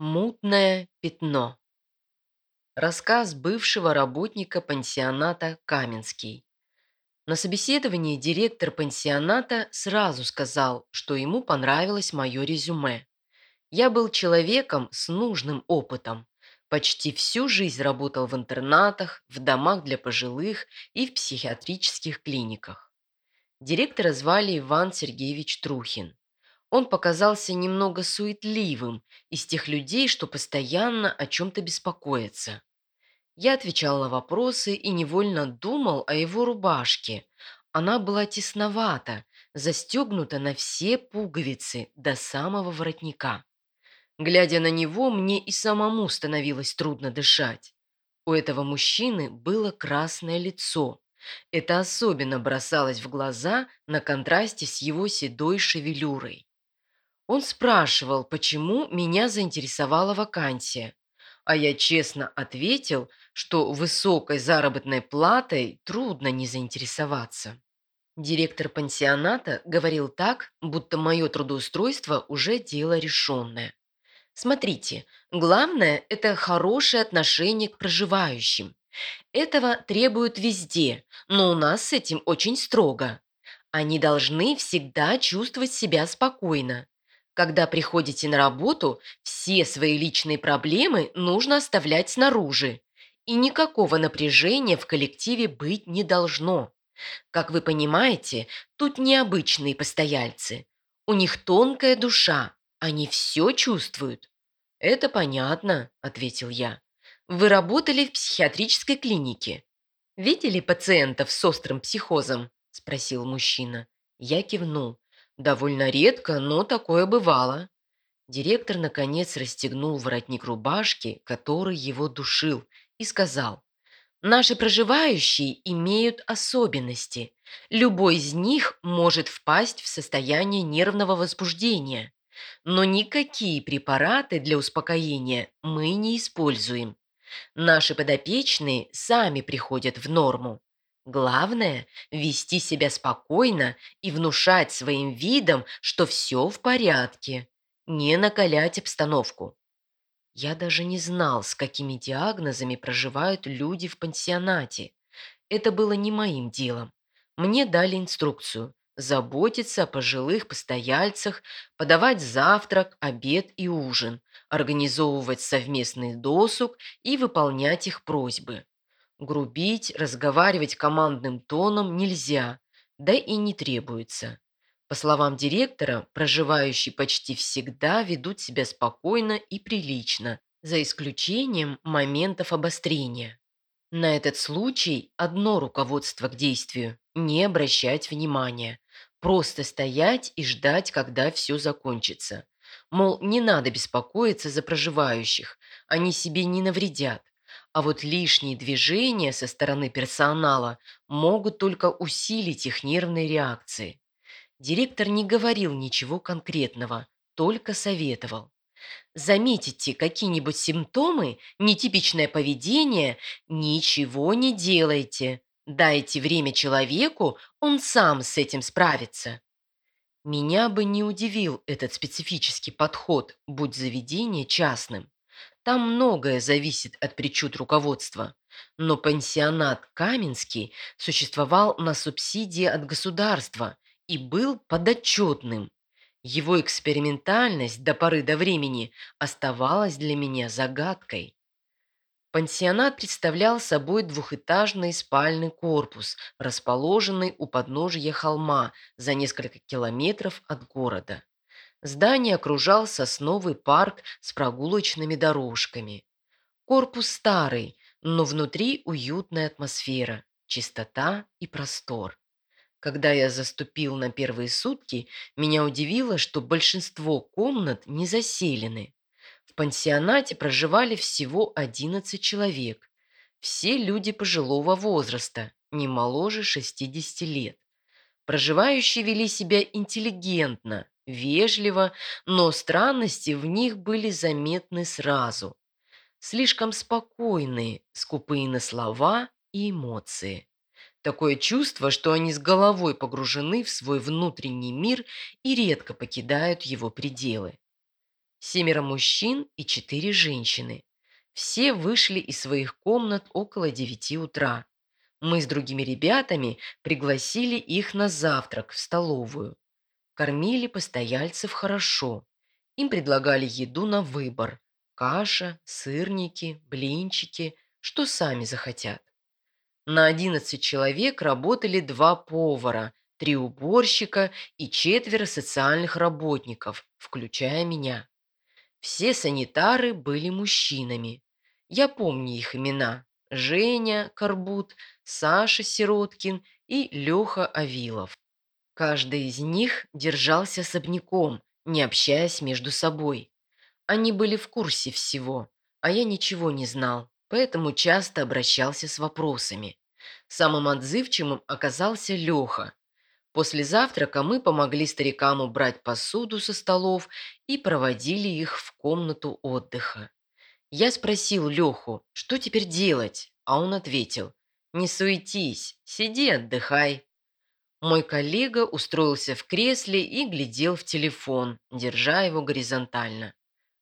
Мутное пятно. Рассказ бывшего работника пансионата «Каменский». На собеседовании директор пансионата сразу сказал, что ему понравилось мое резюме. Я был человеком с нужным опытом. Почти всю жизнь работал в интернатах, в домах для пожилых и в психиатрических клиниках. Директора звали Иван Сергеевич Трухин. Он показался немного суетливым, из тех людей, что постоянно о чем-то беспокоятся. Я отвечал на вопросы и невольно думал о его рубашке. Она была тесновата, застегнута на все пуговицы до самого воротника. Глядя на него, мне и самому становилось трудно дышать. У этого мужчины было красное лицо. Это особенно бросалось в глаза на контрасте с его седой шевелюрой. Он спрашивал, почему меня заинтересовала вакансия, а я честно ответил, что высокой заработной платой трудно не заинтересоваться. Директор пансионата говорил так, будто мое трудоустройство уже дело решенное. Смотрите, главное – это хорошее отношение к проживающим. Этого требуют везде, но у нас с этим очень строго. Они должны всегда чувствовать себя спокойно. Когда приходите на работу, все свои личные проблемы нужно оставлять снаружи. И никакого напряжения в коллективе быть не должно. Как вы понимаете, тут необычные постояльцы. У них тонкая душа, они все чувствуют. «Это понятно», – ответил я. «Вы работали в психиатрической клинике. Видели пациентов с острым психозом?» – спросил мужчина. Я кивнул. Довольно редко, но такое бывало. Директор, наконец, расстегнул воротник рубашки, который его душил, и сказал, «Наши проживающие имеют особенности. Любой из них может впасть в состояние нервного возбуждения. Но никакие препараты для успокоения мы не используем. Наши подопечные сами приходят в норму. Главное – вести себя спокойно и внушать своим видом, что все в порядке. Не накалять обстановку. Я даже не знал, с какими диагнозами проживают люди в пансионате. Это было не моим делом. Мне дали инструкцию – заботиться о пожилых постояльцах, подавать завтрак, обед и ужин, организовывать совместный досуг и выполнять их просьбы. Грубить, разговаривать командным тоном нельзя, да и не требуется. По словам директора, проживающие почти всегда ведут себя спокойно и прилично, за исключением моментов обострения. На этот случай одно руководство к действию – не обращать внимания, просто стоять и ждать, когда все закончится. Мол, не надо беспокоиться за проживающих, они себе не навредят. А вот лишние движения со стороны персонала могут только усилить их нервные реакции. Директор не говорил ничего конкретного, только советовал. Заметите какие-нибудь симптомы, нетипичное поведение, ничего не делайте. Дайте время человеку, он сам с этим справится. Меня бы не удивил этот специфический подход, будь заведение частным. Там многое зависит от причуд руководства. Но пансионат Каменский существовал на субсидии от государства и был подотчетным. Его экспериментальность до поры до времени оставалась для меня загадкой. Пансионат представлял собой двухэтажный спальный корпус, расположенный у подножия холма за несколько километров от города. Здание окружал сосновый парк с прогулочными дорожками. Корпус старый, но внутри уютная атмосфера, чистота и простор. Когда я заступил на первые сутки, меня удивило, что большинство комнат не заселены. В пансионате проживали всего 11 человек. Все люди пожилого возраста, не моложе 60 лет. Проживающие вели себя интеллигентно, вежливо, но странности в них были заметны сразу. Слишком спокойные, скупые на слова и эмоции. Такое чувство, что они с головой погружены в свой внутренний мир и редко покидают его пределы. Семеро мужчин и четыре женщины. Все вышли из своих комнат около девяти утра. Мы с другими ребятами пригласили их на завтрак в столовую. Кормили постояльцев хорошо. Им предлагали еду на выбор. Каша, сырники, блинчики, что сами захотят. На 11 человек работали два повара, три уборщика и четверо социальных работников, включая меня. Все санитары были мужчинами. Я помню их имена. Женя Карбут, Саша Сироткин и Леха Авилов. Каждый из них держался особняком, не общаясь между собой. Они были в курсе всего, а я ничего не знал, поэтому часто обращался с вопросами. Самым отзывчивым оказался Леха. После завтрака мы помогли старикам убрать посуду со столов и проводили их в комнату отдыха. Я спросил Леху, что теперь делать, а он ответил, «Не суетись, сиди, отдыхай». Мой коллега устроился в кресле и глядел в телефон, держа его горизонтально.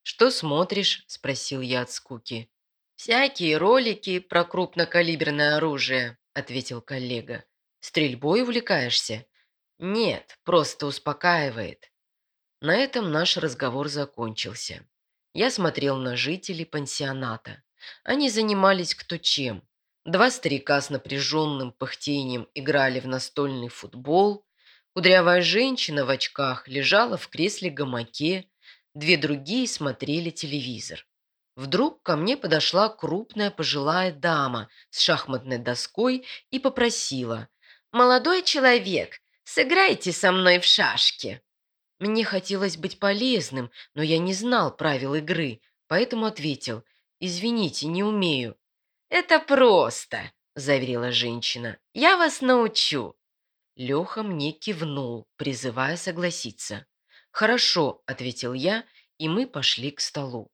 «Что смотришь?» – спросил я от скуки. «Всякие ролики про крупнокалиберное оружие», – ответил коллега. «Стрельбой увлекаешься?» «Нет, просто успокаивает». На этом наш разговор закончился. Я смотрел на жителей пансионата. Они занимались кто чем. Два старика с напряженным пыхтением играли в настольный футбол. Кудрявая женщина в очках лежала в кресле-гамаке. Две другие смотрели телевизор. Вдруг ко мне подошла крупная пожилая дама с шахматной доской и попросила «Молодой человек, сыграйте со мной в шашки». Мне хотелось быть полезным, но я не знал правил игры, поэтому ответил «Извините, не умею». «Это просто», – заверила женщина. «Я вас научу». Леха мне кивнул, призывая согласиться. «Хорошо», – ответил я, и мы пошли к столу.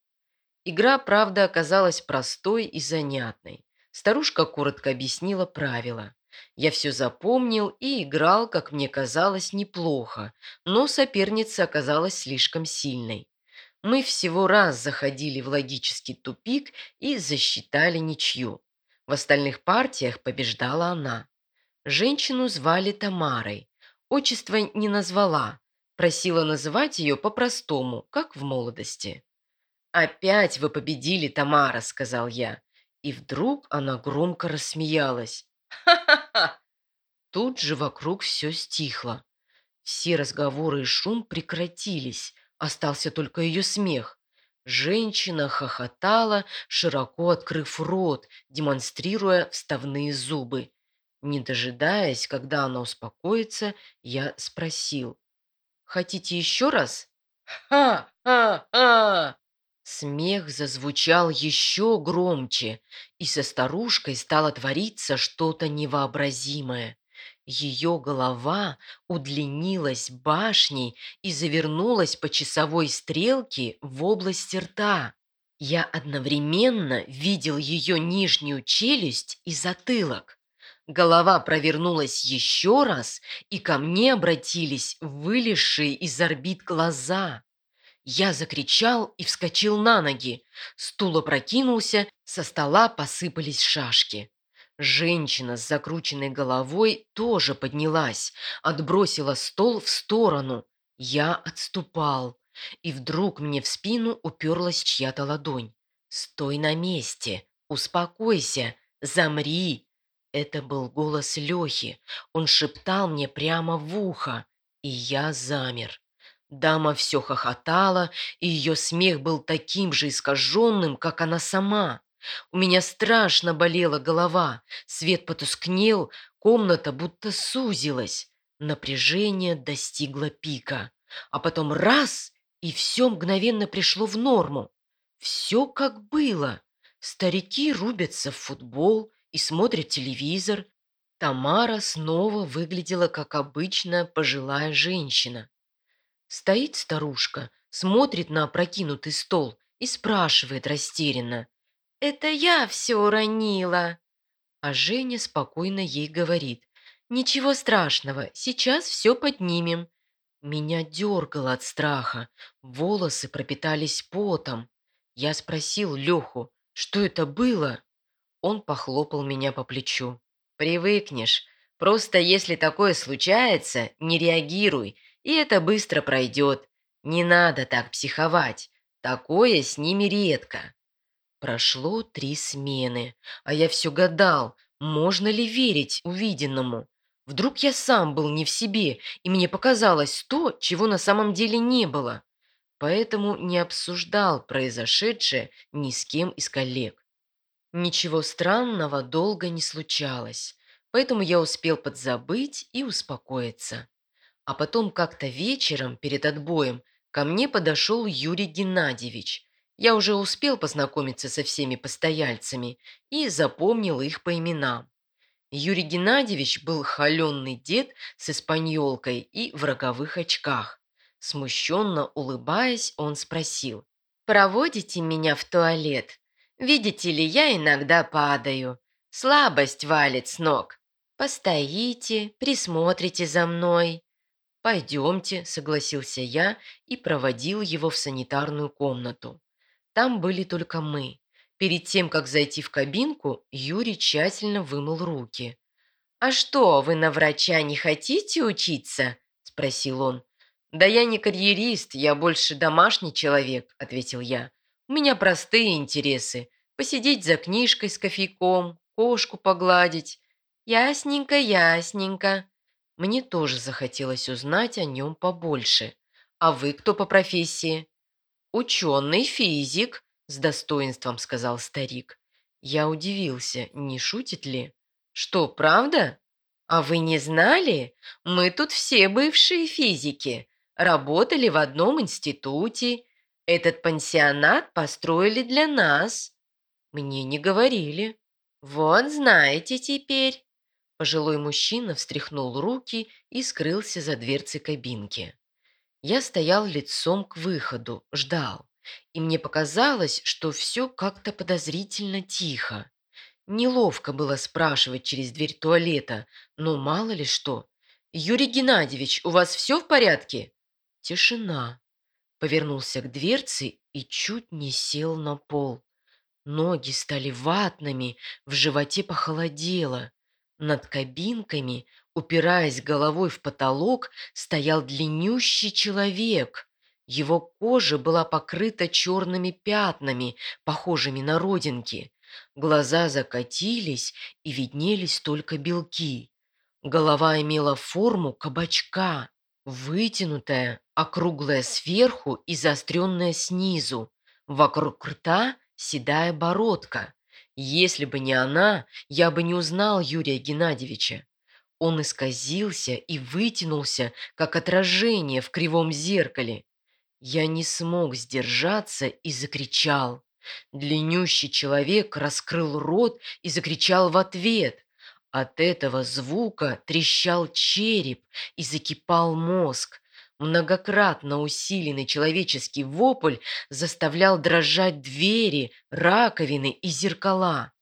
Игра, правда, оказалась простой и занятной. Старушка коротко объяснила правила. Я все запомнил и играл, как мне казалось, неплохо, но соперница оказалась слишком сильной. Мы всего раз заходили в логический тупик и засчитали ничью. В остальных партиях побеждала она. Женщину звали Тамарой. Отчество не назвала. Просила называть ее по-простому, как в молодости. «Опять вы победили, Тамара», — сказал я. И вдруг она громко рассмеялась. «Ха-ха-ха!» Тут же вокруг все стихло. Все разговоры и шум прекратились, остался только ее смех. Женщина хохотала, широко открыв рот, демонстрируя вставные зубы. Не дожидаясь, когда она успокоится, я спросил. «Хотите еще раз?» «Ха-ха-ха!» Смех зазвучал еще громче, и со старушкой стало твориться что-то невообразимое. Ее голова удлинилась башней и завернулась по часовой стрелке в область рта. Я одновременно видел ее нижнюю челюсть и затылок. Голова провернулась еще раз, и ко мне обратились вылезшие из орбит глаза. Я закричал и вскочил на ноги. Стул опрокинулся, со стола посыпались шашки. Женщина с закрученной головой тоже поднялась, отбросила стол в сторону. Я отступал. И вдруг мне в спину уперлась чья-то ладонь. «Стой на месте! Успокойся! Замри!» Это был голос Лехи. Он шептал мне прямо в ухо, и я замер. Дама все хохотала, и ее смех был таким же искаженным, как она сама. У меня страшно болела голова, свет потускнел, комната будто сузилась. Напряжение достигло пика. А потом раз, и все мгновенно пришло в норму. Все как было. Старики рубятся в футбол и смотрят телевизор. Тамара снова выглядела как обычная пожилая женщина. Стоит старушка, смотрит на опрокинутый стол и спрашивает растерянно. «Это я все уронила!» А Женя спокойно ей говорит. «Ничего страшного, сейчас все поднимем». Меня дергало от страха, волосы пропитались потом. Я спросил Леху, что это было? Он похлопал меня по плечу. «Привыкнешь. Просто если такое случается, не реагируй, и это быстро пройдет. Не надо так психовать. Такое с ними редко». Прошло три смены, а я все гадал, можно ли верить увиденному. Вдруг я сам был не в себе, и мне показалось то, чего на самом деле не было. Поэтому не обсуждал произошедшее ни с кем из коллег. Ничего странного долго не случалось, поэтому я успел подзабыть и успокоиться. А потом как-то вечером перед отбоем ко мне подошел Юрий Геннадьевич. Я уже успел познакомиться со всеми постояльцами и запомнил их по именам. Юрий Геннадьевич был холеный дед с испаньолкой и в роговых очках. Смущенно улыбаясь, он спросил. «Проводите меня в туалет? Видите ли, я иногда падаю. Слабость валит с ног. Постоите, присмотрите за мной». «Пойдемте», — согласился я и проводил его в санитарную комнату. Там были только мы. Перед тем, как зайти в кабинку, Юрий тщательно вымыл руки. «А что, вы на врача не хотите учиться?» – спросил он. «Да я не карьерист, я больше домашний человек», – ответил я. «У меня простые интересы. Посидеть за книжкой с кофейком, кошку погладить». «Ясненько, ясненько». Мне тоже захотелось узнать о нем побольше. «А вы кто по профессии?» «Ученый физик», с достоинством сказал старик. Я удивился, не шутит ли? Что, правда? А вы не знали? Мы тут все бывшие физики. Работали в одном институте. Этот пансионат построили для нас. Мне не говорили. Вот знаете теперь. Пожилой мужчина встряхнул руки и скрылся за дверцей кабинки. Я стоял лицом к выходу, ждал. И мне показалось, что все как-то подозрительно тихо. Неловко было спрашивать через дверь туалета, но мало ли что. «Юрий Геннадьевич, у вас все в порядке?» Тишина. Повернулся к дверце и чуть не сел на пол. Ноги стали ватными, в животе похолодело. Над кабинками, упираясь головой в потолок, стоял длиннющий человек. Его кожа была покрыта черными пятнами, похожими на родинки. Глаза закатились и виднелись только белки. Голова имела форму кабачка, вытянутая, округлая сверху и заостренная снизу. Вокруг рта седая бородка. Если бы не она, я бы не узнал Юрия Геннадьевича. Он исказился и вытянулся, как отражение в кривом зеркале. Я не смог сдержаться и закричал. Длиннющий человек раскрыл рот и закричал в ответ. От этого звука трещал череп и закипал мозг. Многократно усиленный человеческий вопль заставлял дрожать двери, раковины и зеркала.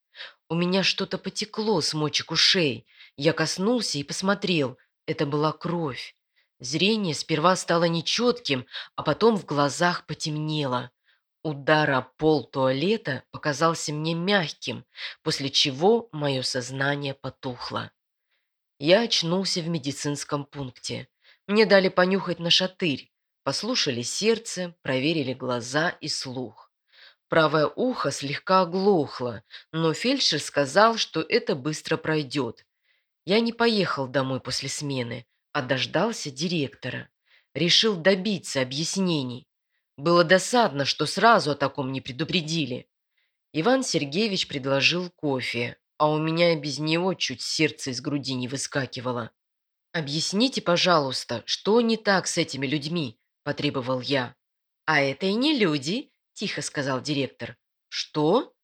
У меня что-то потекло с мочек ушей. Я коснулся и посмотрел. Это была кровь. Зрение сперва стало нечетким, а потом в глазах потемнело. Удар о пол туалета показался мне мягким, после чего мое сознание потухло. Я очнулся в медицинском пункте. Мне дали понюхать на шатырь, послушали сердце, проверили глаза и слух. Правое ухо слегка оглохло, но фельдшер сказал, что это быстро пройдет. Я не поехал домой после смены, а дождался директора. Решил добиться объяснений. Было досадно, что сразу о таком не предупредили. Иван Сергеевич предложил кофе, а у меня и без него чуть сердце из груди не выскакивало. «Объясните, пожалуйста, что не так с этими людьми?» – потребовал я. «А это и не люди», – тихо сказал директор. «Что?»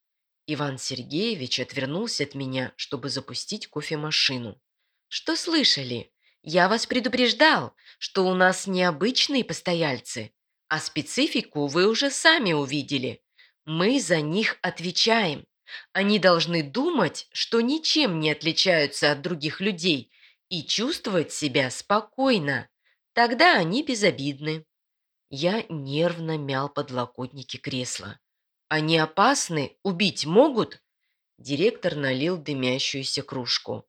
Иван Сергеевич отвернулся от меня, чтобы запустить кофемашину. «Что слышали? Я вас предупреждал, что у нас необычные постояльцы, а специфику вы уже сами увидели. Мы за них отвечаем. Они должны думать, что ничем не отличаются от других людей и чувствовать себя спокойно. Тогда они безобидны. Я нервно мял подлокотники кресла. Они опасны? Убить могут? Директор налил дымящуюся кружку.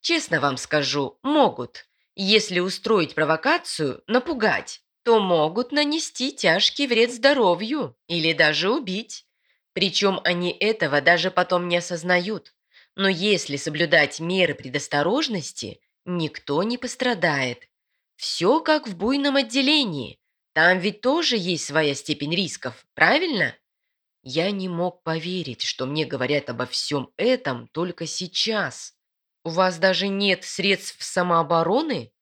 Честно вам скажу, могут. Если устроить провокацию, напугать, то могут нанести тяжкий вред здоровью или даже убить. Причем они этого даже потом не осознают. Но если соблюдать меры предосторожности, никто не пострадает. Все как в буйном отделении. Там ведь тоже есть своя степень рисков, правильно? Я не мог поверить, что мне говорят обо всем этом только сейчас. У вас даже нет средств самообороны?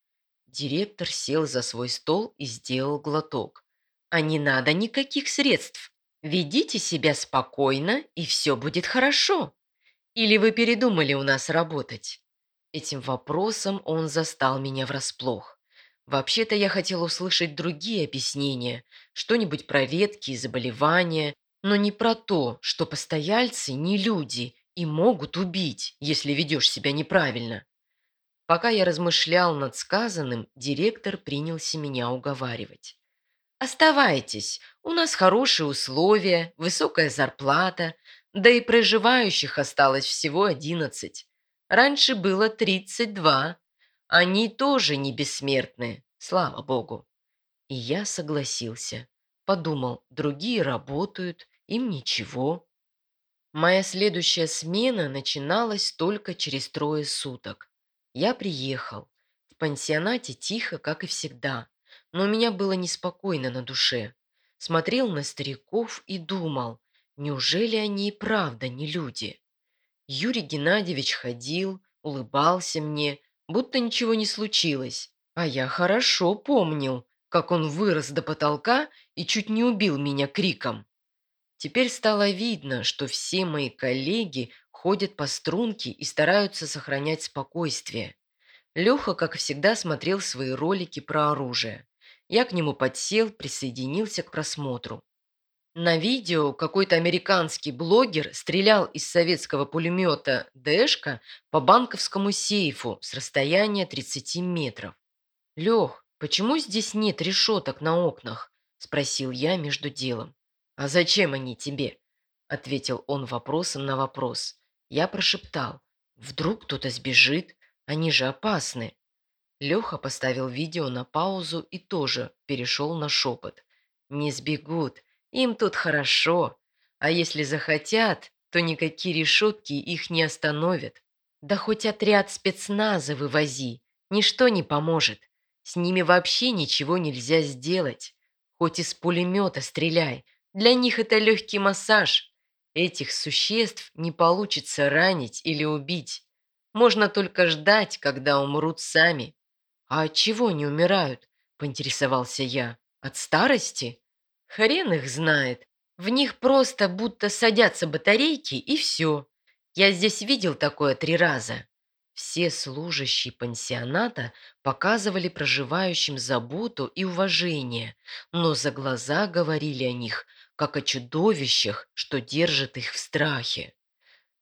Директор сел за свой стол и сделал глоток. А не надо никаких средств. Ведите себя спокойно, и все будет хорошо. Или вы передумали у нас работать? Этим вопросом он застал меня врасплох. Вообще-то я хотел услышать другие объяснения, что-нибудь про редкие заболевания, но не про то, что постояльцы не люди и могут убить, если ведешь себя неправильно. Пока я размышлял над сказанным, директор принялся меня уговаривать. «Оставайтесь, у нас хорошие условия, высокая зарплата, да и проживающих осталось всего одиннадцать. Раньше было тридцать два. Они тоже не бессмертны, слава богу». И я согласился. Подумал, другие работают, им ничего. Моя следующая смена начиналась только через трое суток. Я приехал. В пансионате тихо, как и всегда. Но у меня было неспокойно на душе. Смотрел на стариков и думал, неужели они и правда не люди? Юрий Геннадьевич ходил, улыбался мне, будто ничего не случилось. А я хорошо помнил, как он вырос до потолка и чуть не убил меня криком. Теперь стало видно, что все мои коллеги ходят по струнке и стараются сохранять спокойствие. Леха, как всегда, смотрел свои ролики про оружие. Я к нему подсел, присоединился к просмотру. На видео какой-то американский блогер стрелял из советского пулемета «Дэшка» по банковскому сейфу с расстояния 30 метров. «Лех, почему здесь нет решеток на окнах?» – спросил я между делом. «А зачем они тебе?» – ответил он вопросом на вопрос. Я прошептал. «Вдруг кто-то сбежит? Они же опасны». Леха поставил видео на паузу и тоже перешел на шепот. «Не сбегут. Им тут хорошо. А если захотят, то никакие решетки их не остановят. Да хоть отряд спецназа вывози. Ничто не поможет. С ними вообще ничего нельзя сделать. Хоть из пулемета стреляй. Для них это легкий массаж. Этих существ не получится ранить или убить. Можно только ждать, когда умрут сами. А от чего не умирают? Поинтересовался я. От старости? Хрен их знает. В них просто будто садятся батарейки и все. Я здесь видел такое три раза. Все служащие пансионата показывали проживающим заботу и уважение, но за глаза говорили о них – как о чудовищах, что держит их в страхе.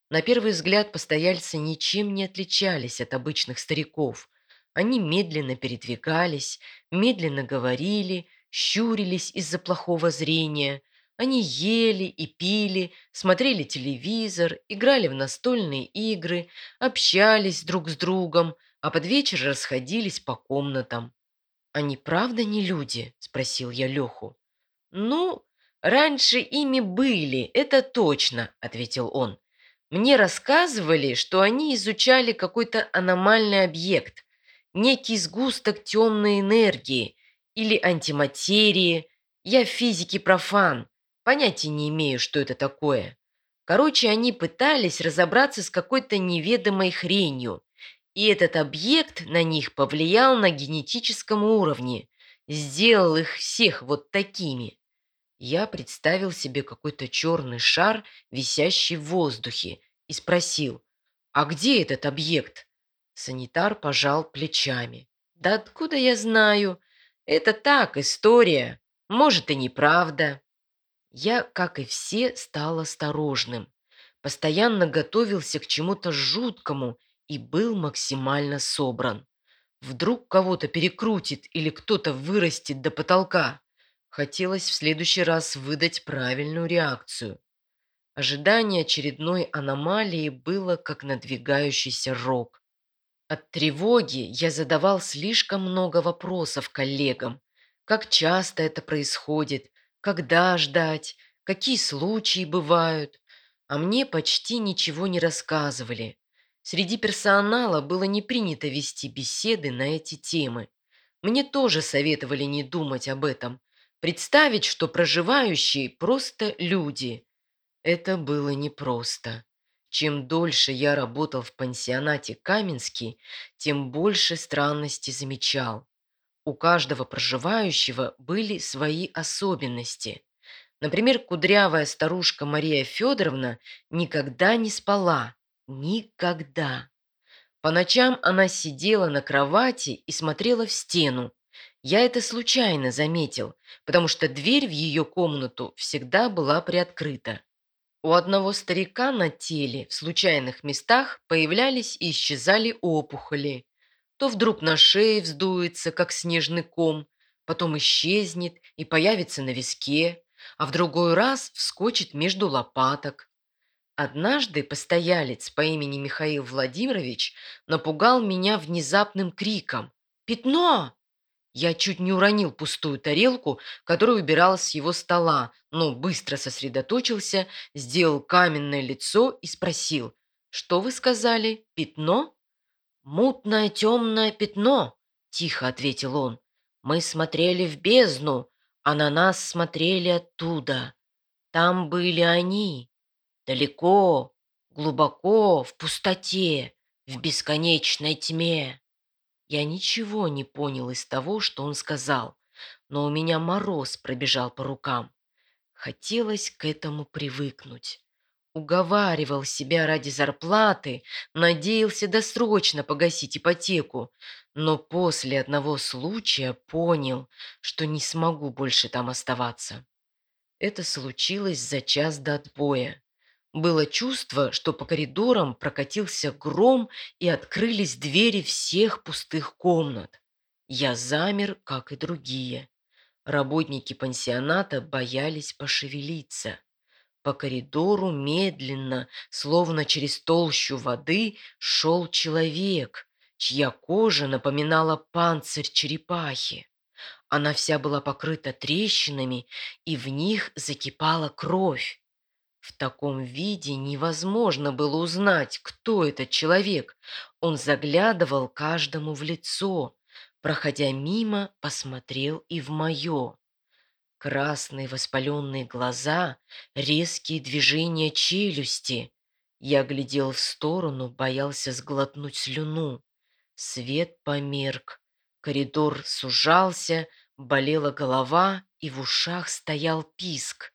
На первый взгляд постояльцы ничем не отличались от обычных стариков. Они медленно передвигались, медленно говорили, щурились из-за плохого зрения. Они ели и пили, смотрели телевизор, играли в настольные игры, общались друг с другом, а под вечер расходились по комнатам. «Они правда не люди?» – спросил я Леху. «Ну, «Раньше ими были, это точно», — ответил он. «Мне рассказывали, что они изучали какой-то аномальный объект, некий сгусток темной энергии или антиматерии. Я в физике профан, понятия не имею, что это такое. Короче, они пытались разобраться с какой-то неведомой хренью, и этот объект на них повлиял на генетическом уровне, сделал их всех вот такими. Я представил себе какой-то черный шар, висящий в воздухе, и спросил, «А где этот объект?» Санитар пожал плечами. «Да откуда я знаю? Это так, история. Может, и неправда». Я, как и все, стал осторожным. Постоянно готовился к чему-то жуткому и был максимально собран. Вдруг кого-то перекрутит или кто-то вырастет до потолка. Хотелось в следующий раз выдать правильную реакцию. Ожидание очередной аномалии было как надвигающийся рок. От тревоги я задавал слишком много вопросов коллегам. Как часто это происходит? Когда ждать? Какие случаи бывают? А мне почти ничего не рассказывали. Среди персонала было не принято вести беседы на эти темы. Мне тоже советовали не думать об этом. Представить, что проживающие просто люди. Это было непросто. Чем дольше я работал в пансионате Каменский, тем больше странностей замечал. У каждого проживающего были свои особенности. Например, кудрявая старушка Мария Федоровна никогда не спала, Никогда. По ночам она сидела на кровати и смотрела в стену. Я это случайно заметил, потому что дверь в ее комнату всегда была приоткрыта. У одного старика на теле в случайных местах появлялись и исчезали опухоли. То вдруг на шее вздуется, как снежный ком, потом исчезнет и появится на виске, а в другой раз вскочит между лопаток. Однажды постоялец по имени Михаил Владимирович напугал меня внезапным криком «Пятно!». Я чуть не уронил пустую тарелку, которая убиралась с его стола, но быстро сосредоточился, сделал каменное лицо и спросил «Что вы сказали? Пятно?» «Мутное темное пятно», – тихо ответил он. «Мы смотрели в бездну, а на нас смотрели оттуда. Там были они». Далеко, глубоко, в пустоте, в бесконечной тьме. Я ничего не понял из того, что он сказал, но у меня мороз пробежал по рукам. Хотелось к этому привыкнуть. Уговаривал себя ради зарплаты, надеялся досрочно погасить ипотеку, но после одного случая понял, что не смогу больше там оставаться. Это случилось за час до отбоя. Было чувство, что по коридорам прокатился гром и открылись двери всех пустых комнат. Я замер, как и другие. Работники пансионата боялись пошевелиться. По коридору медленно, словно через толщу воды, шел человек, чья кожа напоминала панцирь черепахи. Она вся была покрыта трещинами, и в них закипала кровь. В таком виде невозможно было узнать, кто этот человек. Он заглядывал каждому в лицо. Проходя мимо, посмотрел и в мое. Красные воспаленные глаза, резкие движения челюсти. Я глядел в сторону, боялся сглотнуть слюну. Свет померк. Коридор сужался, болела голова, и в ушах стоял писк.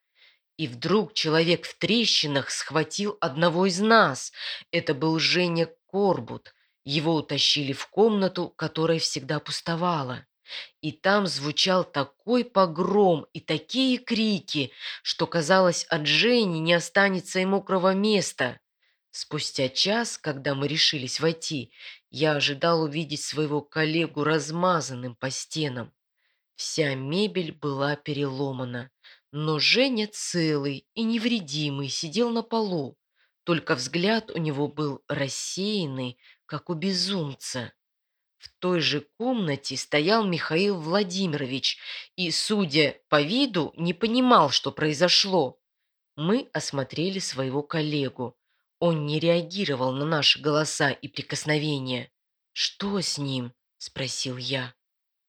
И вдруг человек в трещинах схватил одного из нас. Это был Женя Корбут. Его утащили в комнату, которая всегда пустовала. И там звучал такой погром и такие крики, что, казалось, от Жени не останется и мокрого места. Спустя час, когда мы решились войти, я ожидал увидеть своего коллегу размазанным по стенам. Вся мебель была переломана. Но Женя целый и невредимый сидел на полу, только взгляд у него был рассеянный, как у безумца. В той же комнате стоял Михаил Владимирович и, судя по виду, не понимал, что произошло. Мы осмотрели своего коллегу. Он не реагировал на наши голоса и прикосновения. «Что с ним?» – спросил я.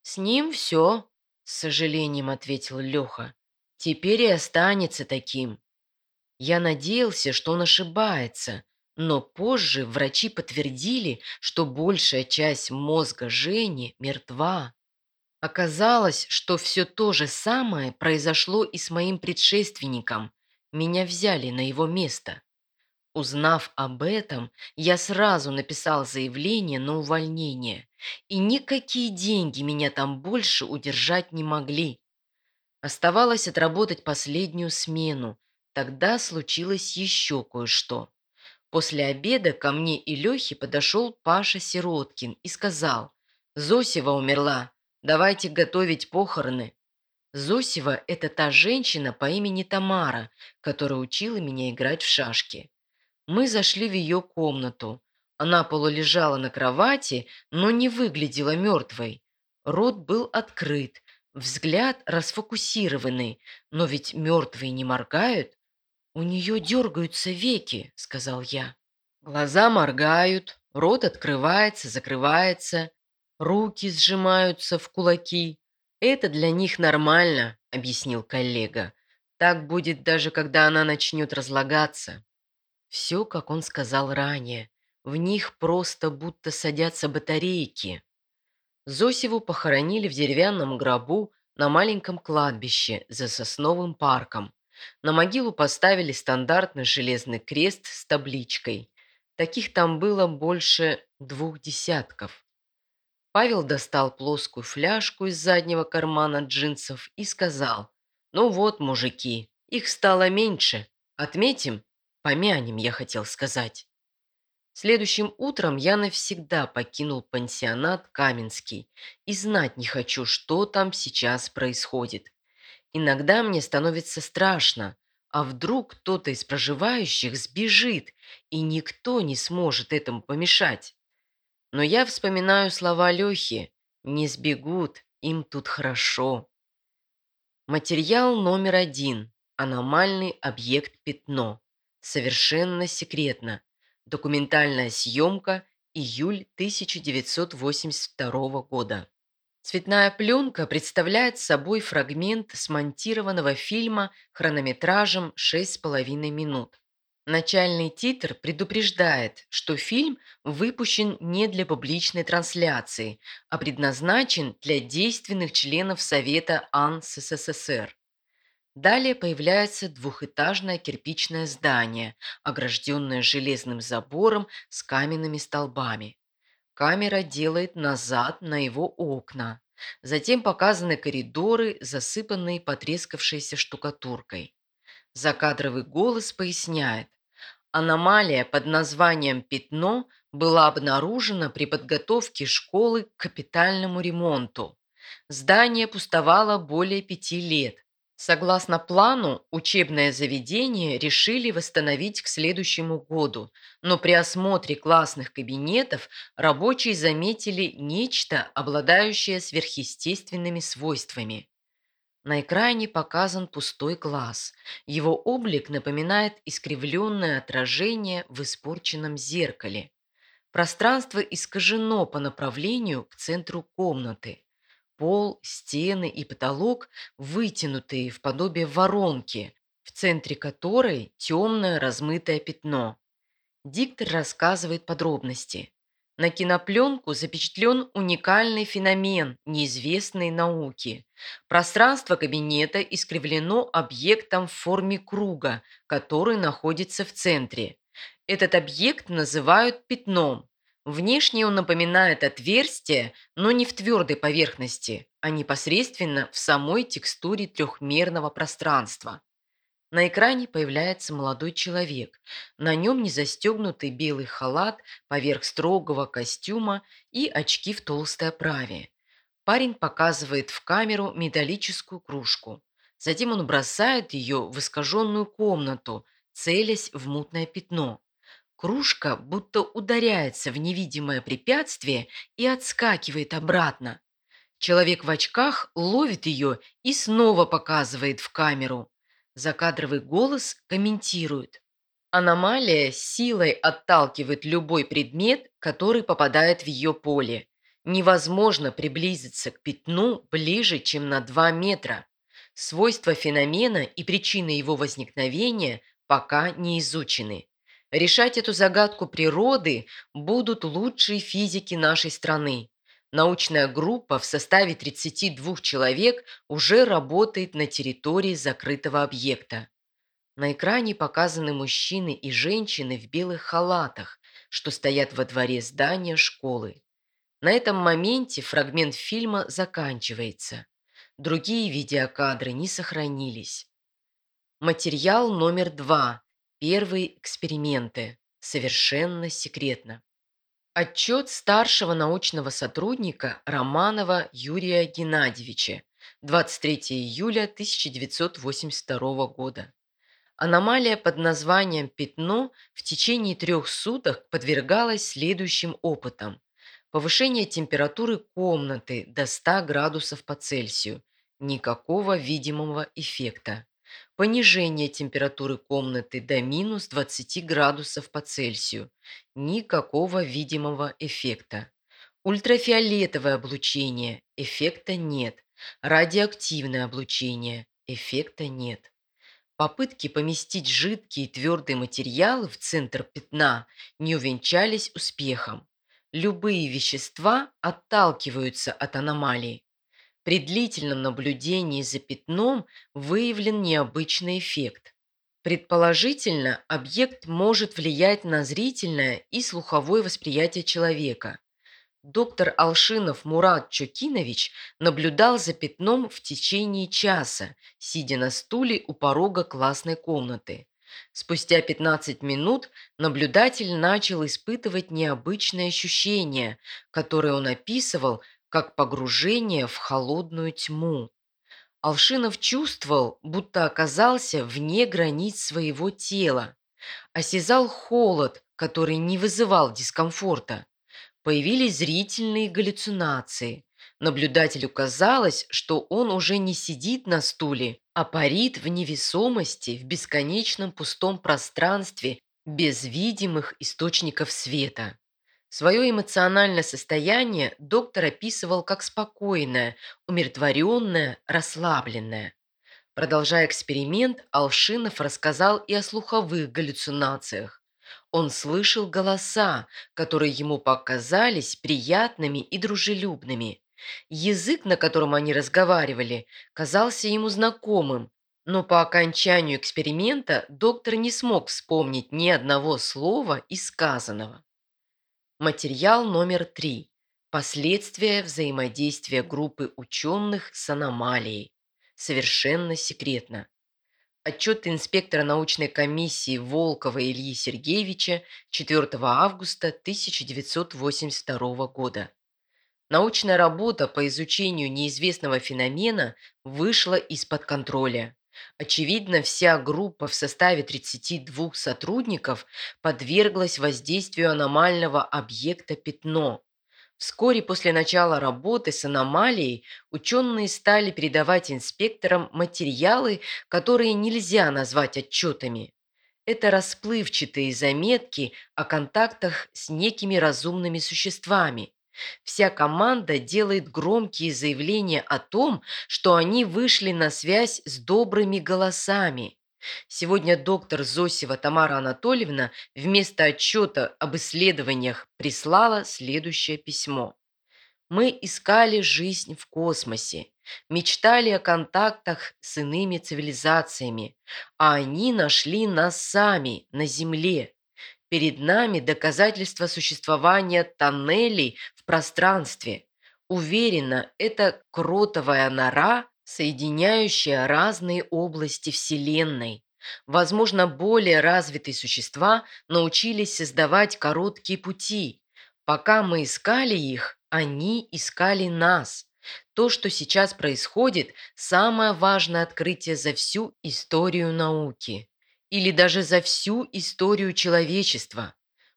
«С ним все», – с сожалением ответил Леха теперь и останется таким. Я надеялся, что он ошибается, но позже врачи подтвердили, что большая часть мозга Жени мертва. Оказалось, что все то же самое произошло и с моим предшественником. Меня взяли на его место. Узнав об этом, я сразу написал заявление на увольнение, и никакие деньги меня там больше удержать не могли. Оставалось отработать последнюю смену. Тогда случилось еще кое-что. После обеда ко мне и Лехе подошел Паша Сироткин и сказал, Зосева умерла. Давайте готовить похороны. Зосева – это та женщина по имени Тамара, которая учила меня играть в шашки. Мы зашли в ее комнату. Она полулежала на кровати, но не выглядела мертвой. Рот был открыт, взгляд расфокусированный, но ведь мертвые не моргают. «У нее дергаются веки», — сказал я. Глаза моргают, рот открывается, закрывается, руки сжимаются в кулаки. «Это для них нормально», — объяснил коллега. «Так будет даже, когда она начнет разлагаться». Все, как он сказал ранее. В них просто будто садятся батарейки. Зосеву похоронили в деревянном гробу на маленьком кладбище за сосновым парком. На могилу поставили стандартный железный крест с табличкой. Таких там было больше двух десятков. Павел достал плоскую фляжку из заднего кармана джинсов и сказал, «Ну вот, мужики, их стало меньше. Отметим? Помянем, я хотел сказать». Следующим утром я навсегда покинул пансионат Каменский и знать не хочу, что там сейчас происходит. Иногда мне становится страшно, а вдруг кто-то из проживающих сбежит, и никто не сможет этому помешать. Но я вспоминаю слова Лехи «Не сбегут, им тут хорошо». Материал номер один. Аномальный объект пятно. Совершенно секретно. Документальная съемка. Июль 1982 года. Цветная пленка представляет собой фрагмент смонтированного фильма хронометражем 6,5 минут. Начальный титр предупреждает, что фильм выпущен не для публичной трансляции, а предназначен для действенных членов Совета АН СССР. Далее появляется двухэтажное кирпичное здание, огражденное железным забором с каменными столбами. Камера делает назад на его окна. Затем показаны коридоры, засыпанные потрескавшейся штукатуркой. Закадровый голос поясняет. Аномалия под названием «Пятно» была обнаружена при подготовке школы к капитальному ремонту. Здание пустовало более пяти лет. Согласно плану, учебное заведение решили восстановить к следующему году, но при осмотре классных кабинетов рабочие заметили нечто, обладающее сверхъестественными свойствами. На экране показан пустой глаз. Его облик напоминает искривленное отражение в испорченном зеркале. Пространство искажено по направлению к центру комнаты. Пол, стены и потолок вытянутые в подобие воронки, в центре которой темное размытое пятно. Диктор рассказывает подробности. На кинопленку запечатлен уникальный феномен неизвестной науки. Пространство кабинета искривлено объектом в форме круга, который находится в центре. Этот объект называют пятном. Внешне он напоминает отверстие, но не в твердой поверхности, а непосредственно в самой текстуре трехмерного пространства. На экране появляется молодой человек. На нем незастегнутый белый халат поверх строгого костюма и очки в толстой оправе. Парень показывает в камеру металлическую кружку. Затем он бросает ее в искаженную комнату, целясь в мутное пятно. Кружка будто ударяется в невидимое препятствие и отскакивает обратно. Человек в очках ловит ее и снова показывает в камеру. Закадровый голос комментирует. Аномалия силой отталкивает любой предмет, который попадает в ее поле. Невозможно приблизиться к пятну ближе, чем на 2 метра. Свойства феномена и причины его возникновения пока не изучены. Решать эту загадку природы будут лучшие физики нашей страны. Научная группа в составе 32 человек уже работает на территории закрытого объекта. На экране показаны мужчины и женщины в белых халатах, что стоят во дворе здания школы. На этом моменте фрагмент фильма заканчивается. Другие видеокадры не сохранились. Материал номер два Первые эксперименты. Совершенно секретно. Отчет старшего научного сотрудника Романова Юрия Геннадьевича 23 июля 1982 года. Аномалия под названием «пятно» в течение трех суток подвергалась следующим опытам. Повышение температуры комнаты до 100 градусов по Цельсию. Никакого видимого эффекта. Понижение температуры комнаты до минус 20 градусов по Цельсию. Никакого видимого эффекта. Ультрафиолетовое облучение. Эффекта нет. Радиоактивное облучение. Эффекта нет. Попытки поместить жидкие и твердые материалы в центр пятна не увенчались успехом. Любые вещества отталкиваются от аномалии. При длительном наблюдении за пятном выявлен необычный эффект. Предположительно, объект может влиять на зрительное и слуховое восприятие человека. Доктор Алшинов Мурат Чокинович наблюдал за пятном в течение часа, сидя на стуле у порога классной комнаты. Спустя 15 минут наблюдатель начал испытывать необычные ощущения, которые он описывал как погружение в холодную тьму. Алшинов чувствовал, будто оказался вне границ своего тела. Осязал холод, который не вызывал дискомфорта. Появились зрительные галлюцинации. Наблюдателю казалось, что он уже не сидит на стуле, а парит в невесомости в бесконечном пустом пространстве без видимых источников света. Свое эмоциональное состояние доктор описывал как спокойное, умиротворенное, расслабленное. Продолжая эксперимент, Алшинов рассказал и о слуховых галлюцинациях. Он слышал голоса, которые ему показались приятными и дружелюбными. Язык, на котором они разговаривали, казался ему знакомым, но по окончанию эксперимента доктор не смог вспомнить ни одного слова из сказанного. Материал номер три. Последствия взаимодействия группы ученых с аномалией. Совершенно секретно. Отчет инспектора научной комиссии Волкова Ильи Сергеевича 4 августа 1982 года. Научная работа по изучению неизвестного феномена вышла из-под контроля. Очевидно, вся группа в составе 32 сотрудников подверглась воздействию аномального объекта «Пятно». Вскоре после начала работы с аномалией ученые стали передавать инспекторам материалы, которые нельзя назвать отчетами. Это расплывчатые заметки о контактах с некими разумными существами, Вся команда делает громкие заявления о том, что они вышли на связь с добрыми голосами. Сегодня доктор Зосева Тамара Анатольевна вместо отчета об исследованиях прислала следующее письмо. «Мы искали жизнь в космосе, мечтали о контактах с иными цивилизациями, а они нашли нас сами на Земле. Перед нами доказательства существования тоннелей в пространстве. Уверена, это кротовая нора, соединяющая разные области Вселенной. Возможно, более развитые существа научились создавать короткие пути. Пока мы искали их, они искали нас. То, что сейчас происходит, самое важное открытие за всю историю науки или даже за всю историю человечества.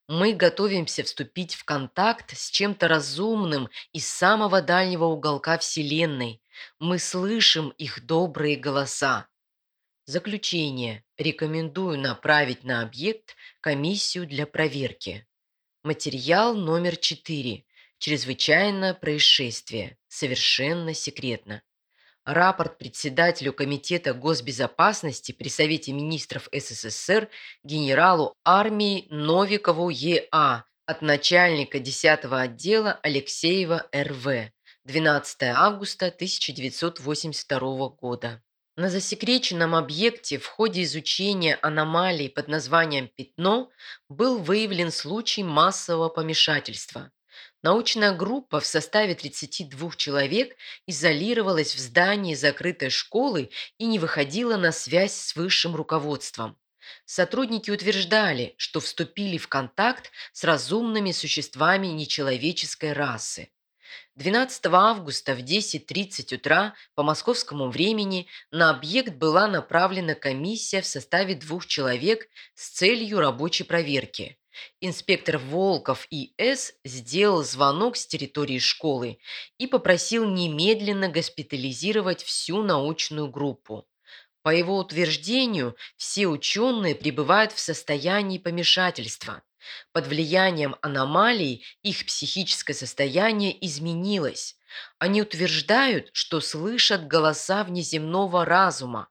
Мы готовимся вступить в контакт с чем-то разумным из самого дальнего уголка Вселенной. Мы слышим их добрые голоса. Заключение. Рекомендую направить на объект комиссию для проверки. Материал номер 4. Чрезвычайное происшествие. Совершенно секретно. Рапорт председателю Комитета госбезопасности при Совете министров СССР генералу армии Новикову Е.А. от начальника 10-го отдела Алексеева Р.В. 12 августа 1982 года. На засекреченном объекте в ходе изучения аномалий под названием «Пятно» был выявлен случай массового помешательства. Научная группа в составе 32 человек изолировалась в здании закрытой школы и не выходила на связь с высшим руководством. Сотрудники утверждали, что вступили в контакт с разумными существами нечеловеческой расы. 12 августа в 10.30 утра по московскому времени на объект была направлена комиссия в составе двух человек с целью рабочей проверки. Инспектор Волков И.С. сделал звонок с территории школы и попросил немедленно госпитализировать всю научную группу. По его утверждению, все ученые пребывают в состоянии помешательства. Под влиянием аномалий их психическое состояние изменилось. Они утверждают, что слышат голоса внеземного разума.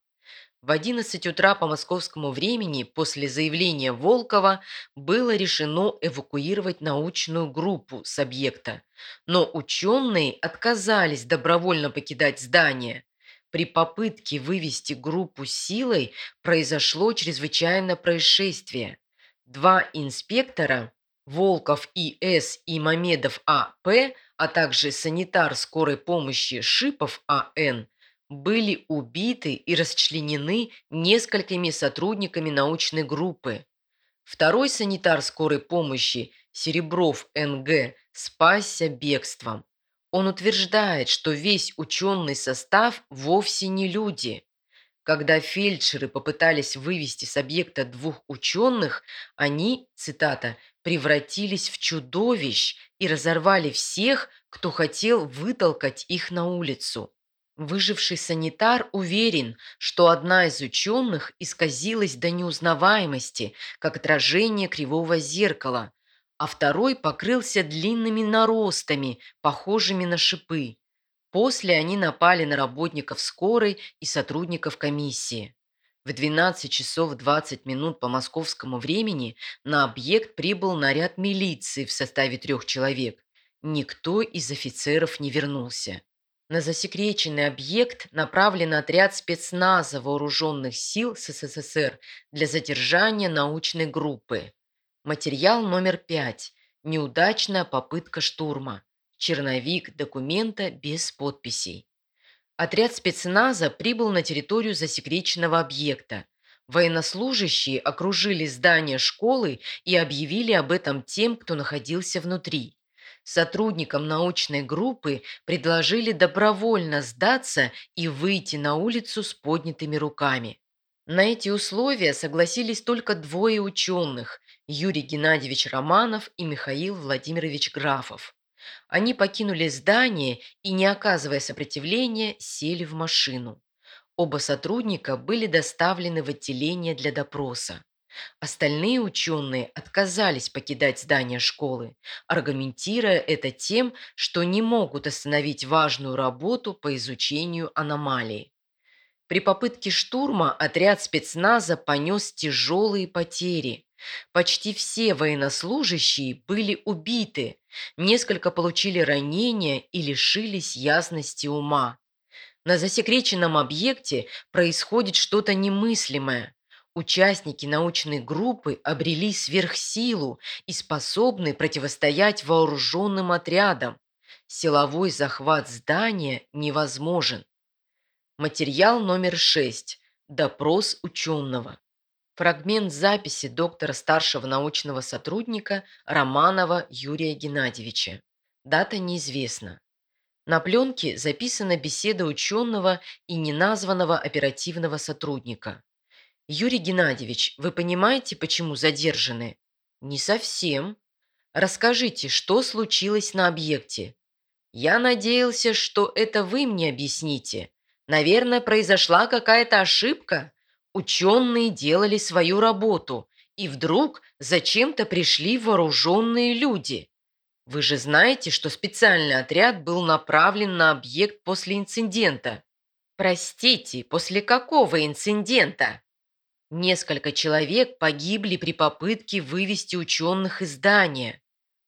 В 11 утра по московскому времени после заявления Волкова было решено эвакуировать научную группу с объекта, но ученые отказались добровольно покидать здание. При попытке вывести группу силой произошло чрезвычайное происшествие. Два инспектора, Волков И.С. и Мамедов А.П., а также санитар скорой помощи Шипов А.Н., были убиты и расчленены несколькими сотрудниками научной группы. Второй санитар скорой помощи Серебров Н.Г. спасся бегством. Он утверждает, что весь ученый состав вовсе не люди. Когда фельдшеры попытались вывести с объекта двух ученых, они, цитата, «превратились в чудовищ и разорвали всех, кто хотел вытолкать их на улицу». Выживший санитар уверен, что одна из ученых исказилась до неузнаваемости, как отражение кривого зеркала, а второй покрылся длинными наростами, похожими на шипы. После они напали на работников скорой и сотрудников комиссии. В 12 часов 20 минут по московскому времени на объект прибыл наряд милиции в составе трех человек. Никто из офицеров не вернулся. На засекреченный объект направлен отряд спецназа вооруженных сил СССР для задержания научной группы. Материал номер пять. Неудачная попытка штурма. Черновик документа без подписей. Отряд спецназа прибыл на территорию засекреченного объекта. Военнослужащие окружили здание школы и объявили об этом тем, кто находился внутри. Сотрудникам научной группы предложили добровольно сдаться и выйти на улицу с поднятыми руками. На эти условия согласились только двое ученых – Юрий Геннадьевич Романов и Михаил Владимирович Графов. Они покинули здание и, не оказывая сопротивления, сели в машину. Оба сотрудника были доставлены в отделение для допроса. Остальные ученые отказались покидать здание школы, аргументируя это тем, что не могут остановить важную работу по изучению аномалий. При попытке штурма отряд спецназа понес тяжелые потери. Почти все военнослужащие были убиты, несколько получили ранения и лишились ясности ума. На засекреченном объекте происходит что-то немыслимое. Участники научной группы обрели сверхсилу и способны противостоять вооруженным отрядам. Силовой захват здания невозможен. Материал номер 6. Допрос ученого. Фрагмент записи доктора старшего научного сотрудника Романова Юрия Геннадьевича. Дата неизвестна. На пленке записана беседа ученого и неназванного оперативного сотрудника. «Юрий Геннадьевич, вы понимаете, почему задержаны?» «Не совсем. Расскажите, что случилось на объекте?» «Я надеялся, что это вы мне объясните. Наверное, произошла какая-то ошибка. Ученые делали свою работу, и вдруг зачем-то пришли вооруженные люди. Вы же знаете, что специальный отряд был направлен на объект после инцидента». «Простите, после какого инцидента?» Несколько человек погибли при попытке вывести ученых из здания.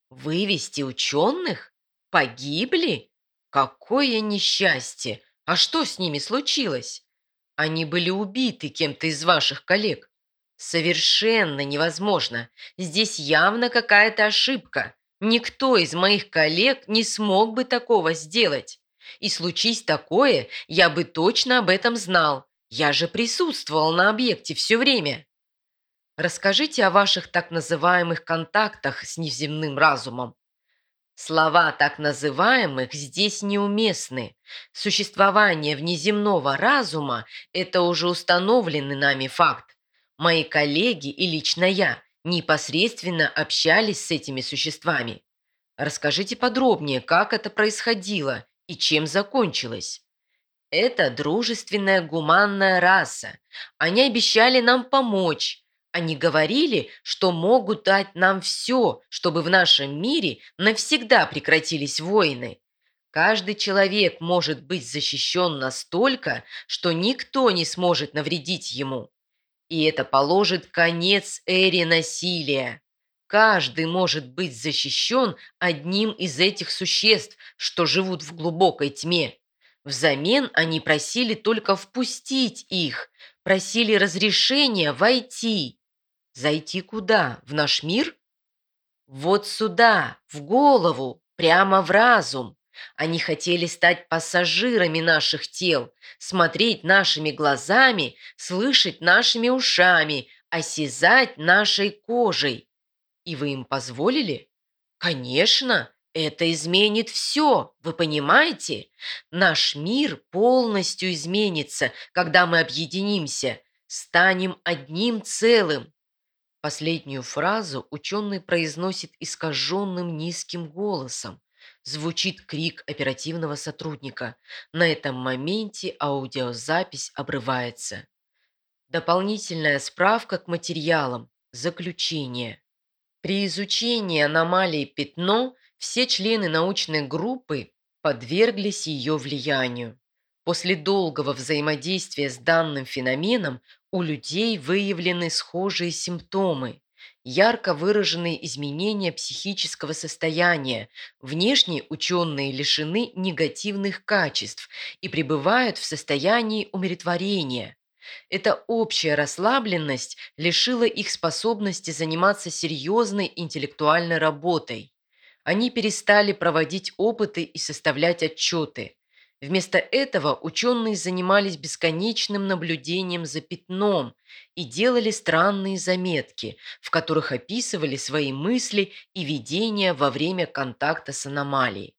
Вывести ученых? Погибли? Какое несчастье! А что с ними случилось? Они были убиты кем-то из ваших коллег. Совершенно невозможно. Здесь явно какая-то ошибка. Никто из моих коллег не смог бы такого сделать. И случись такое, я бы точно об этом знал. Я же присутствовал на объекте все время. Расскажите о ваших так называемых контактах с неземным разумом. Слова «так называемых» здесь неуместны. Существование внеземного разума – это уже установленный нами факт. Мои коллеги и лично я непосредственно общались с этими существами. Расскажите подробнее, как это происходило и чем закончилось. Это дружественная гуманная раса. Они обещали нам помочь. Они говорили, что могут дать нам все, чтобы в нашем мире навсегда прекратились войны. Каждый человек может быть защищен настолько, что никто не сможет навредить ему. И это положит конец эре насилия. Каждый может быть защищен одним из этих существ, что живут в глубокой тьме. Взамен они просили только впустить их, просили разрешения войти. Зайти куда? В наш мир? Вот сюда, в голову, прямо в разум. Они хотели стать пассажирами наших тел, смотреть нашими глазами, слышать нашими ушами, осязать нашей кожей. И вы им позволили? Конечно, это изменит все, вы понимаете? Наш мир полностью изменится, когда мы объединимся, станем одним целым. Последнюю фразу ученый произносит искаженным низким голосом. Звучит крик оперативного сотрудника. На этом моменте аудиозапись обрывается. Дополнительная справка к материалам. Заключение. При изучении аномалии пятно все члены научной группы подверглись ее влиянию. После долгого взаимодействия с данным феноменом у людей выявлены схожие симптомы, ярко выраженные изменения психического состояния. Внешне ученые лишены негативных качеств и пребывают в состоянии умиротворения. Эта общая расслабленность лишила их способности заниматься серьезной интеллектуальной работой. Они перестали проводить опыты и составлять отчеты. Вместо этого ученые занимались бесконечным наблюдением за пятном и делали странные заметки, в которых описывали свои мысли и видения во время контакта с аномалией.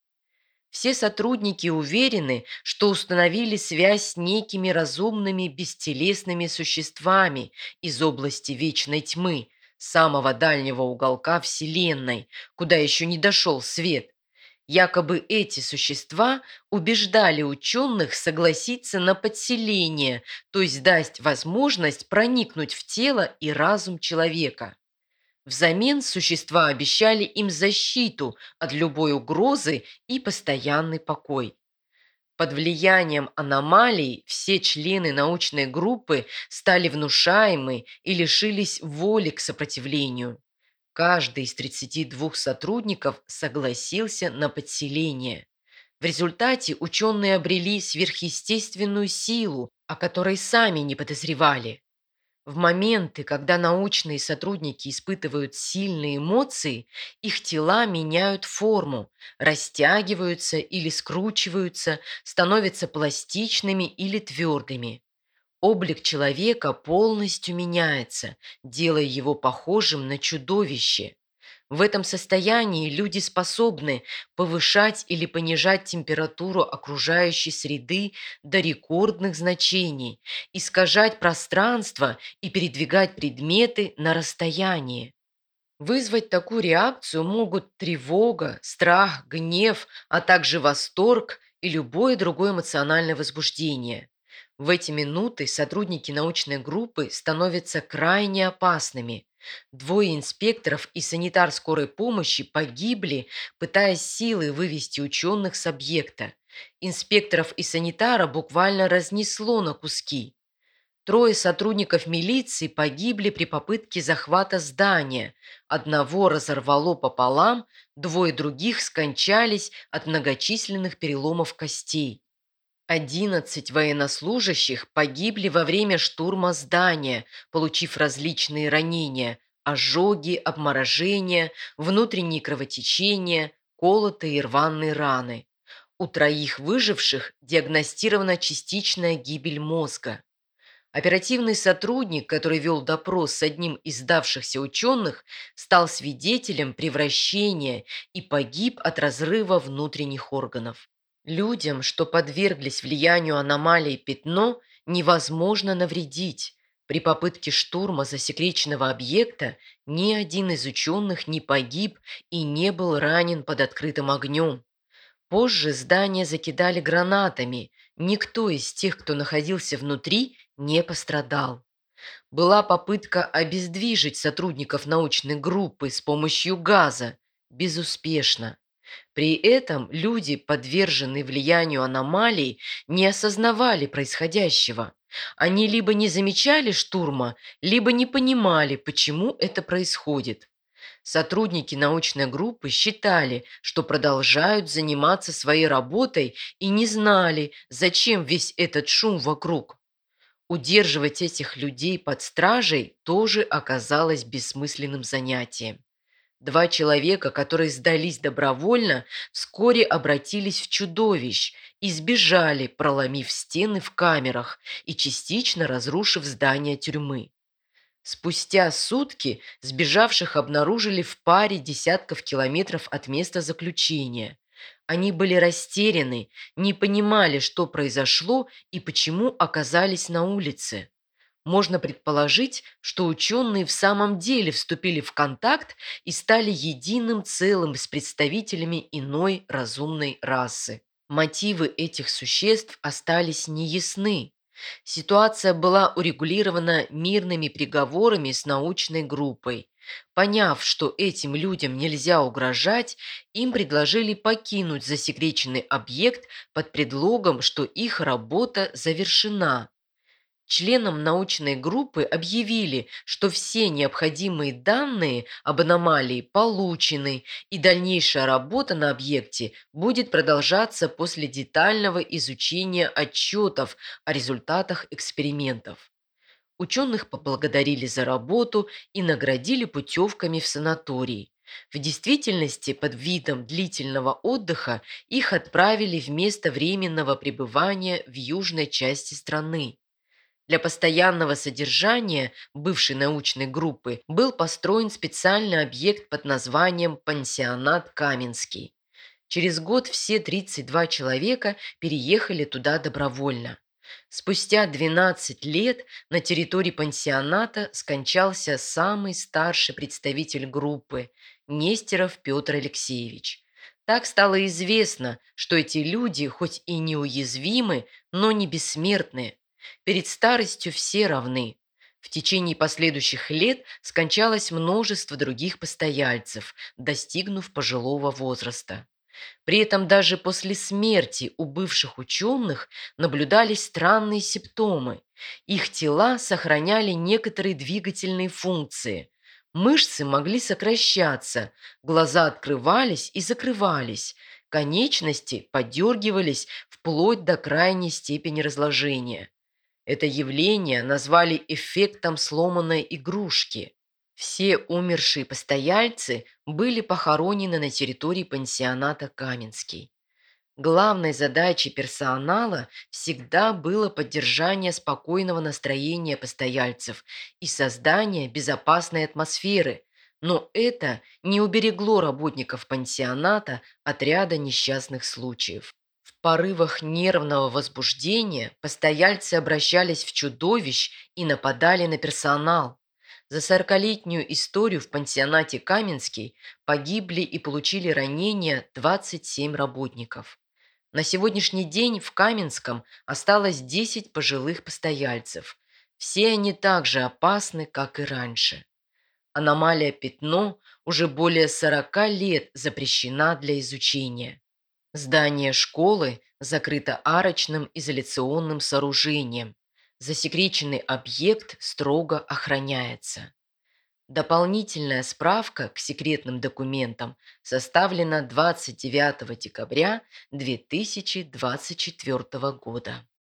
Все сотрудники уверены, что установили связь с некими разумными бестелесными существами из области вечной тьмы, самого дальнего уголка Вселенной, куда еще не дошел свет, Якобы эти существа убеждали ученых согласиться на подселение, то есть дать возможность проникнуть в тело и разум человека. Взамен существа обещали им защиту от любой угрозы и постоянный покой. Под влиянием аномалий все члены научной группы стали внушаемы и лишились воли к сопротивлению. Каждый из 32 сотрудников согласился на подселение. В результате ученые обрели сверхъестественную силу, о которой сами не подозревали. В моменты, когда научные сотрудники испытывают сильные эмоции, их тела меняют форму, растягиваются или скручиваются, становятся пластичными или твердыми. Облик человека полностью меняется, делая его похожим на чудовище. В этом состоянии люди способны повышать или понижать температуру окружающей среды до рекордных значений, искажать пространство и передвигать предметы на расстоянии. Вызвать такую реакцию могут тревога, страх, гнев, а также восторг и любое другое эмоциональное возбуждение. В эти минуты сотрудники научной группы становятся крайне опасными. Двое инспекторов и санитар скорой помощи погибли, пытаясь силой вывести ученых с объекта. Инспекторов и санитара буквально разнесло на куски. Трое сотрудников милиции погибли при попытке захвата здания. Одного разорвало пополам, двое других скончались от многочисленных переломов костей. 11 военнослужащих погибли во время штурма здания, получив различные ранения, ожоги, обморожения, внутренние кровотечения, колотые и рваные раны. У троих выживших диагностирована частичная гибель мозга. Оперативный сотрудник, который вел допрос с одним из сдавшихся ученых, стал свидетелем превращения и погиб от разрыва внутренних органов. Людям, что подверглись влиянию аномалии пятно, невозможно навредить. При попытке штурма засекреченного объекта ни один из ученых не погиб и не был ранен под открытым огнем. Позже здание закидали гранатами. Никто из тех, кто находился внутри, не пострадал. Была попытка обездвижить сотрудников научной группы с помощью газа. Безуспешно. При этом люди, подверженные влиянию аномалий, не осознавали происходящего. Они либо не замечали штурма, либо не понимали, почему это происходит. Сотрудники научной группы считали, что продолжают заниматься своей работой и не знали, зачем весь этот шум вокруг. Удерживать этих людей под стражей тоже оказалось бессмысленным занятием. Два человека, которые сдались добровольно, вскоре обратились в чудовищ и сбежали, проломив стены в камерах и частично разрушив здание тюрьмы. Спустя сутки сбежавших обнаружили в паре десятков километров от места заключения. Они были растеряны, не понимали, что произошло и почему оказались на улице. Можно предположить, что ученые в самом деле вступили в контакт и стали единым целым с представителями иной разумной расы. Мотивы этих существ остались неясны. Ситуация была урегулирована мирными приговорами с научной группой. Поняв, что этим людям нельзя угрожать, им предложили покинуть засекреченный объект под предлогом, что их работа завершена. Членам научной группы объявили, что все необходимые данные об аномалии получены, и дальнейшая работа на объекте будет продолжаться после детального изучения отчетов о результатах экспериментов. Ученых поблагодарили за работу и наградили путевками в санаторий. В действительности, под видом длительного отдыха их отправили в место временного пребывания в южной части страны. Для постоянного содержания бывшей научной группы был построен специальный объект под названием «Пансионат Каменский». Через год все 32 человека переехали туда добровольно. Спустя 12 лет на территории пансионата скончался самый старший представитель группы – Нестеров Петр Алексеевич. Так стало известно, что эти люди хоть и неуязвимы, но не бессмертные. Перед старостью все равны. В течение последующих лет скончалось множество других постояльцев, достигнув пожилого возраста. При этом даже после смерти у бывших ученых наблюдались странные симптомы. Их тела сохраняли некоторые двигательные функции. Мышцы могли сокращаться, глаза открывались и закрывались, конечности подергивались вплоть до крайней степени разложения. Это явление назвали эффектом сломанной игрушки. Все умершие постояльцы были похоронены на территории пансионата Каменский. Главной задачей персонала всегда было поддержание спокойного настроения постояльцев и создание безопасной атмосферы, но это не уберегло работников пансионата от ряда несчастных случаев порывах нервного возбуждения постояльцы обращались в чудовищ и нападали на персонал. За сорокалетнюю историю в пансионате Каменский погибли и получили ранения 27 работников. На сегодняшний день в Каменском осталось 10 пожилых постояльцев. Все они так же опасны, как и раньше. Аномалия пятно уже более 40 лет запрещена для изучения. Здание школы закрыто арочным изоляционным сооружением. Засекреченный объект строго охраняется. Дополнительная справка к секретным документам составлена 29 декабря 2024 года.